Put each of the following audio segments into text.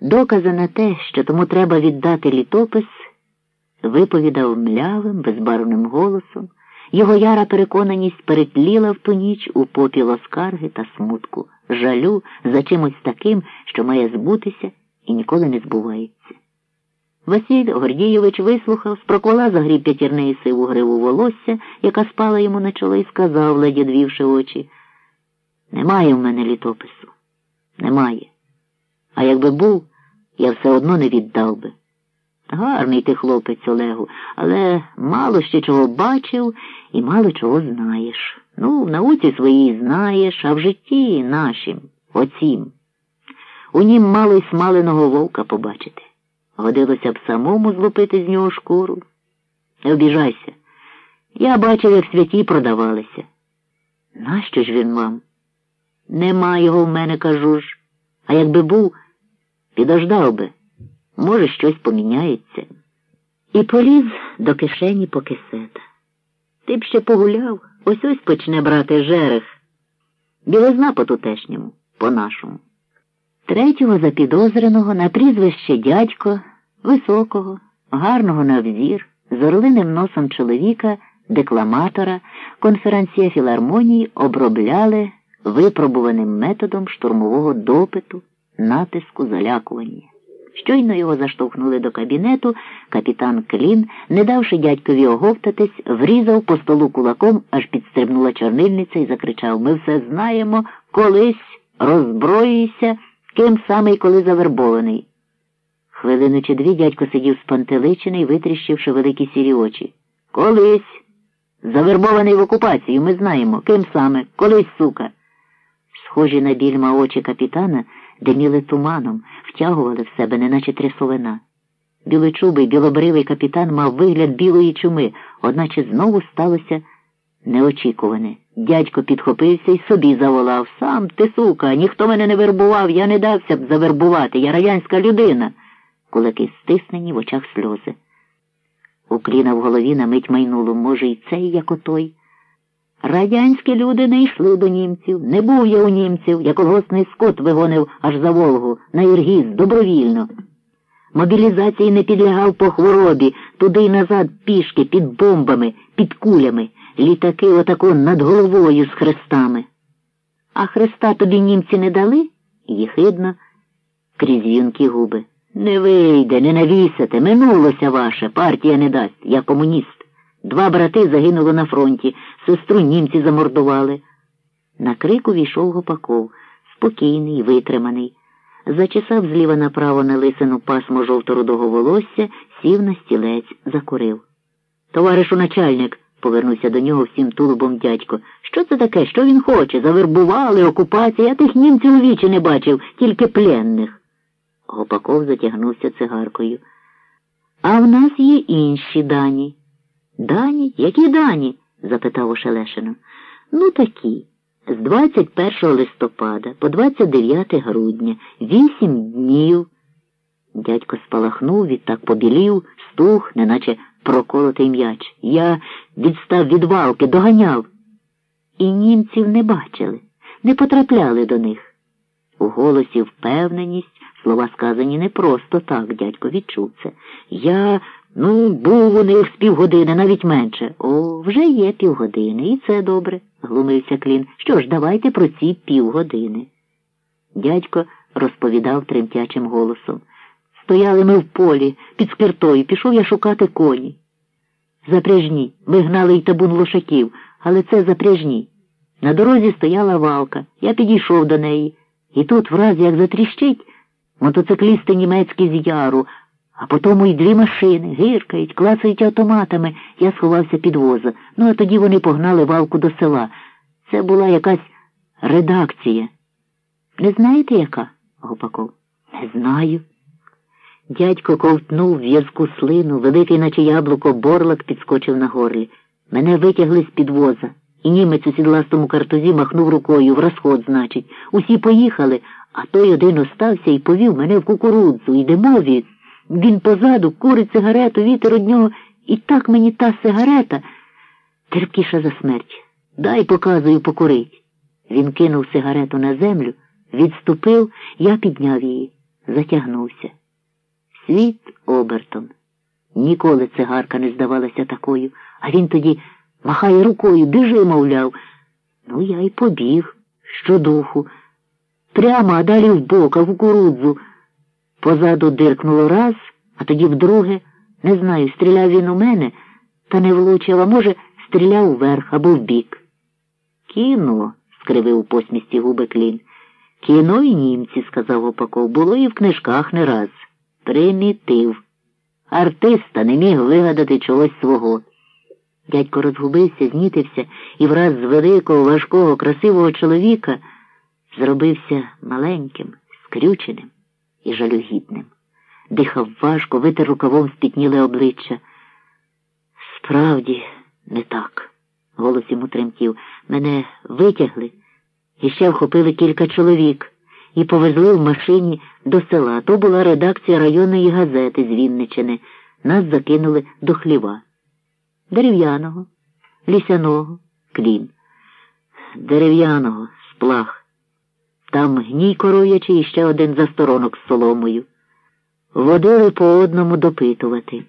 докази на те, що тому треба віддати літопис, виповідав млявим, безбарвним голосом. Його яра переконаність перетліла в ту ніч у попіло скарги та смутку, жалю за чимось таким, що має збутися і ніколи не збувається. Василь Гордійович вислухав, спроквала загріб п'ятірнеї сиву гриву волосся, яка спала йому на чоло, і сказав, ледь двівши очі. Немає в мене літопису. Немає. А якби був, я все одно не віддав би. Гарний ти хлопець, Олегу, але мало ще чого бачив і мало чого знаєш. Ну, в науці своїй знаєш, а в житті нашим, оцім. У нім мало й смаленого вовка побачити. Годилося б самому злупити з нього шкуру. Не обіжайся. Я бачив, як святі продавалися. Нащо ж він вам? Нема його в мене, кажу ж. А якби був, підождав би. Може, щось поміняється. І поліз до кишені по кисета. Ти б ще погуляв, ось ось почне брати жерех. Білизна по тутешньому, по нашому. Третього запідозреного на прізвище дядько, високого, гарного на взір, з орлиним носом чоловіка, декламатора, конференція філармонії обробляли випробуваним методом штурмового допиту, натиску, залякування. Щойно його заштовхнули до кабінету, капітан Клін, не давши дядькові оговтатись, врізав по столу кулаком, аж підстрибнула чорнильниця і закричав Ми все знаємо, колись роззброюйся, ким саме й коли завербований. Хвилину чи дві дядько сидів спантеличений, витріщивши великі сірі очі. Колись. Завербований в окупацію, ми знаємо. Ким саме? Колись, сука. Схожі на більма очі капітана диміли туманом, втягували в себе, неначе трясовина. Білочубий, білобривий капітан мав вигляд білої чуми, одначе знову сталося неочікуване. Дядько підхопився і собі заволав. Сам ти, сука, ніхто мене не вербував, я не дався б завербувати, я радянська людина. Кулаки стиснені в очах сльози. У кліна в голові на мить майнуло, може, і цей, як отой. Радянські люди не йшли до німців, не був я у німців, як колгосний скот вигонив аж за Волгу, на Іргіз, добровільно. Мобілізації не підлягав по хворобі, туди й назад пішки, під бомбами, під кулями, літаки отако над головою з хрестами. А хреста тобі німці не дали? Їхидно, крізь вінки губи. Не вийде, не навісите, минулося ваше, партія не дасть, я комуніст. Два брати загинули на фронті, сестру німці замордували. На крику війшов Гопаков, спокійний, витриманий. Зачесав зліва направо на лисину пасмо жовторудого волосся, сів на стілець, закурив. Товаришу начальник, повернувся до нього всім тулубом дядько. Що це таке? Що він хоче? Завербували, окупація, я тих німців у вічі не бачив, тільки пленних. Гопаков затягнувся цигаркою. А в нас є інші дані. Дані? Які дані? запитав Ошелешино. Ну такі. З 21 листопада по 29 грудня, вісім днів. Дядько спалахнув, відтак побілів, стух, неначе проколотий м'яч. Я відстав від валки, доганяв. І німців не бачили, не потрапляли до них. У голосі впевненість, слова сказані не просто так, дядько відчув це. Я Ну, був у них з півгодини, навіть менше. О, вже є півгодини, і це добре, глумився Клін. Що ж, давайте про ці півгодини. Дядько розповідав тремтячим голосом. Стояли ми в полі, під скиртою, пішов я шукати коні. Запряжні. Ми гнали й табун лошаків, але це запряжні. На дорозі стояла валка. Я підійшов до неї. І тут, враз, як затріщить, мотоциклісти німецькі з яру. А потому й дві машини гіркають, клацають автоматами. Я сховався під воза. Ну, а тоді вони погнали валку до села. Це була якась редакція. Не знаєте, яка? Гопаков. Не знаю. Дядько ковтнув в'язку слину, великий, наче яблуко, борлак підскочив на горлі. Мене витягли з під воза. І німець у сідластому картузі махнув рукою, в розход, значить. Усі поїхали, а той один остався і повів мене в кукурудзу. Йдемо від. Він позаду курить сигарету, вітер од нього, і так мені та сигарета терпкіша за смерть. Дай показую покурить. Він кинув сигарету на землю, відступив, я підняв її. затягнувся. Світ обертон. Ніколи цигарка не здавалася такою, а він тоді махає рукою, біжи, мовляв. Ну, я й побіг, щодуху. Прямо, а далі в бока, в кукурудзу. Позаду диркнуло раз, а тоді вдруге. Не знаю, стріляв він у мене, та не влучив, а може, стріляв вверх або вбік. Кіно, скривив у посмісті губи клін. Кіно і німці, сказав Опаков, було і в книжках не раз. Примітив. Артиста не міг вигадати чогось свого. Дядько розгубився, знітився і враз з великого, важкого, красивого чоловіка зробився маленьким, скрюченим і жалюгідним. Дихав важко, витер рукавом спітніле обличчя. Справді, не так, голос йому тремтів. Мене витягли і ще вхопили кілька чоловік і повезли в машині до села. То була редакція районної газети з Вінничини. Нас закинули до хліва. Дерев'яного, лісяного, клін. Дерев'яного, сплах. Там гній коров'ячий і ще один засторонок з соломою. Водили по одному допитувати.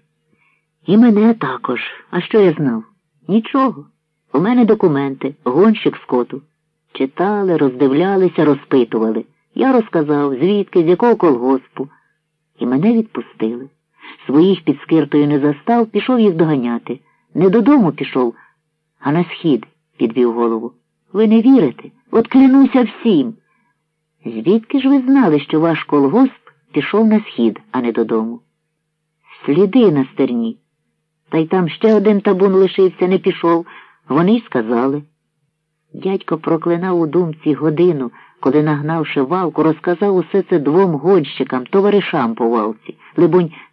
І мене також. А що я знав? Нічого. У мене документи, гонщик скоту. Читали, роздивлялися, розпитували. Я розказав, звідки, з якого колгоспу. І мене відпустили. Своїх під скиртою не застав, пішов їх доганяти. Не додому пішов, а на схід, підвів голову. Ви не вірите? От клянуся всім. Звідки ж ви знали, що ваш колгосп пішов на схід, а не додому? Сліди на стерні. Та й там ще один табун лишився, не пішов. Вони й сказали. Дядько проклинав у думці годину, коли, нагнавши валку, розказав усе це двом гонщикам, товаришам по валці. Либонь,